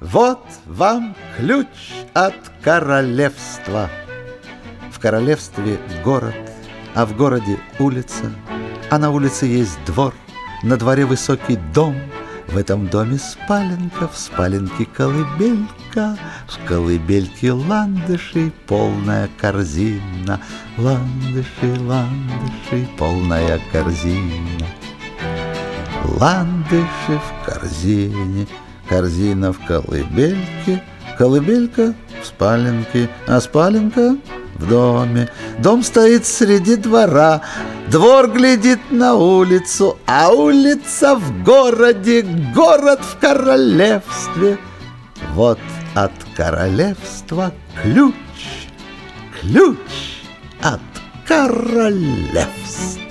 Вот вам ключ от королевства. В королевстве город, а в городе улица, а на улице есть двор, на дворе высокий дом, в этом доме спаленка, в спаленке колыбелька, в колыбельке ландышей полная корзина, ландыши, ландыши, полная корзина. Ландыши в корзине, корзина в колыбельке, колыбелька в спаленке, а спаленка в доме. Дом стоит среди двора, двор глядит на улицу, а улица в городе, город в королевстве. Вот от королевства ключ, ключ от королевства.